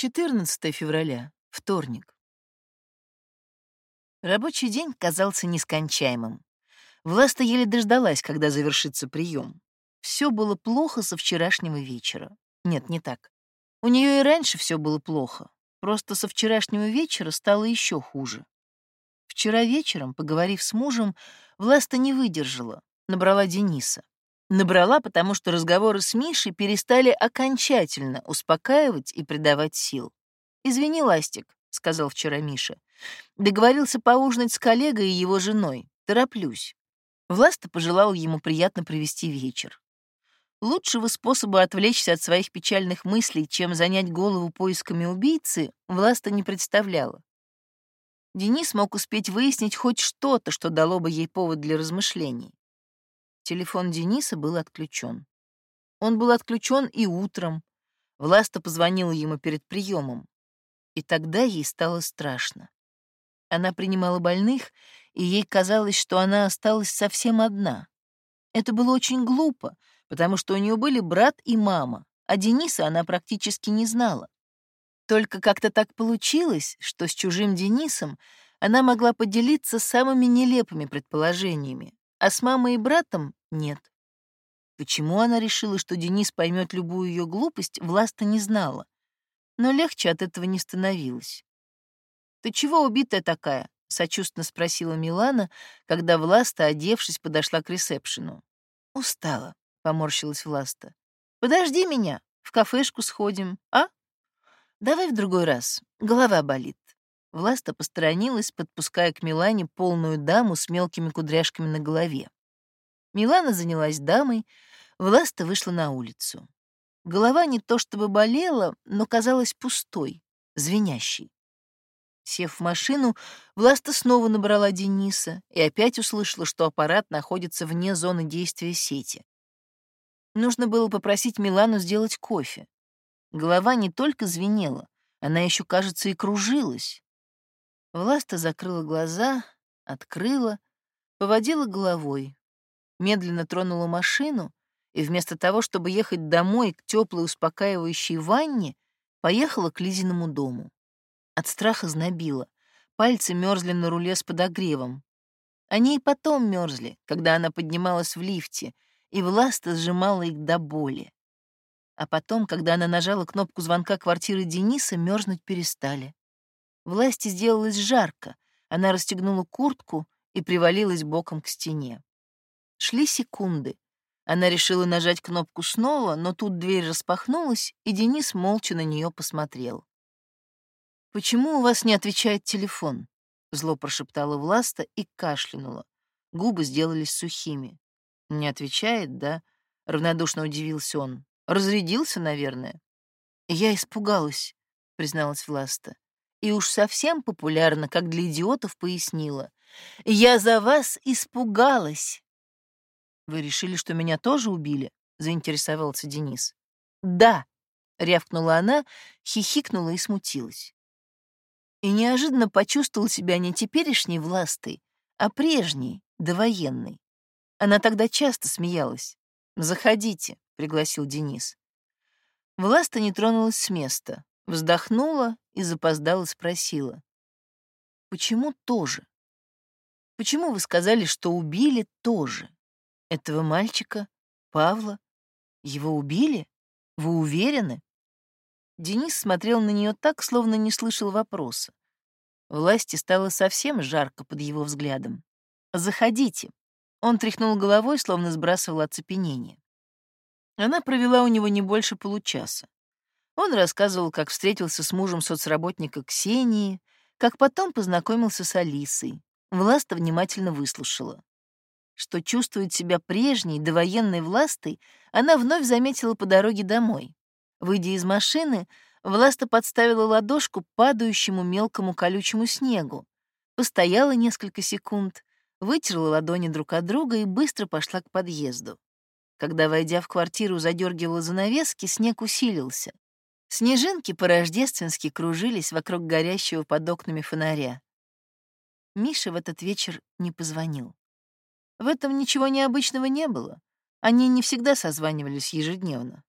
14 февраля, вторник. Рабочий день казался нескончаемым. Власта еле дождалась, когда завершится прием. Все было плохо со вчерашнего вечера. Нет, не так. У нее и раньше все было плохо. Просто со вчерашнего вечера стало еще хуже. Вчера вечером, поговорив с мужем, Власта не выдержала, набрала Дениса. Набрала, потому что разговоры с Мишей перестали окончательно успокаивать и придавать сил. «Извини, Ластик», — сказал вчера Миша. «Договорился поужинать с коллегой и его женой. Тороплюсь». Власта пожелала ему приятно провести вечер. Лучшего способа отвлечься от своих печальных мыслей, чем занять голову поисками убийцы, Власта не представляла. Денис мог успеть выяснить хоть что-то, что дало бы ей повод для размышлений. Телефон Дениса был отключен. Он был отключен и утром. Власта позвонила ему перед приемом. И тогда ей стало страшно. Она принимала больных, и ей казалось, что она осталась совсем одна. Это было очень глупо, потому что у нее были брат и мама, а Дениса она практически не знала. Только как-то так получилось, что с чужим Денисом она могла поделиться самыми нелепыми предположениями, а с мамой и братом нет. Почему она решила, что Денис поймет любую ее глупость, Власта не знала. Но легче от этого не становилось. «Ты чего убитая такая?» — сочувственно спросила Милана, когда Власта, одевшись, подошла к ресепшену. «Устала», — поморщилась Власта. «Подожди меня, в кафешку сходим, а? Давай в другой раз, голова болит». Власта посторонилась, подпуская к Милане полную даму с мелкими кудряшками на голове. Милана занялась дамой, Власта вышла на улицу. Голова не то чтобы болела, но казалась пустой, звенящей. Сев в машину, Власта снова набрала Дениса и опять услышала, что аппарат находится вне зоны действия сети. Нужно было попросить Милану сделать кофе. Голова не только звенела, она еще, кажется, и кружилась. Власта закрыла глаза, открыла, поводила головой, медленно тронула машину и вместо того, чтобы ехать домой к теплой успокаивающей ванне, поехала к Лизиному дому. От страха знобила, пальцы мерзли на руле с подогревом. Они и потом мерзли, когда она поднималась в лифте, и Власта сжимала их до боли. А потом, когда она нажала кнопку звонка квартиры Дениса, мерзнуть перестали. Власти сделалось жарко, она расстегнула куртку и привалилась боком к стене. Шли секунды. Она решила нажать кнопку снова, но тут дверь распахнулась, и Денис молча на нее посмотрел. «Почему у вас не отвечает телефон?» — зло прошептала Власта и кашлянула. Губы сделались сухими. «Не отвечает, да?» — равнодушно удивился он. «Разрядился, наверное». «Я испугалась», — призналась Власта. И уж совсем популярно, как для идиотов, пояснила. «Я за вас испугалась». «Вы решили, что меня тоже убили?» — заинтересовался Денис. «Да», — рявкнула она, хихикнула и смутилась. И неожиданно почувствовал себя не теперешней властой, а прежней, довоенной. Она тогда часто смеялась. «Заходите», — пригласил Денис. Власта не тронулась с места, вздохнула и запоздала спросила. «Почему тоже? Почему вы сказали, что убили тоже?» Этого мальчика? Павла? Его убили? Вы уверены? Денис смотрел на нее так, словно не слышал вопроса. Власти стало совсем жарко под его взглядом. «Заходите». Он тряхнул головой, словно сбрасывал оцепенение. Она провела у него не больше получаса. Он рассказывал, как встретился с мужем соцработника Ксении, как потом познакомился с Алисой. Власта внимательно выслушала. Что чувствует себя прежней, довоенной властой, она вновь заметила по дороге домой. Выйдя из машины, Власта подставила ладошку падающему мелкому колючему снегу, постояла несколько секунд, вытерла ладони друг от друга и быстро пошла к подъезду. Когда, войдя в квартиру, задергивала занавески, снег усилился. Снежинки по-рождественски кружились вокруг горящего под окнами фонаря. Миша в этот вечер не позвонил. В этом ничего необычного не было. Они не всегда созванивались ежедневно.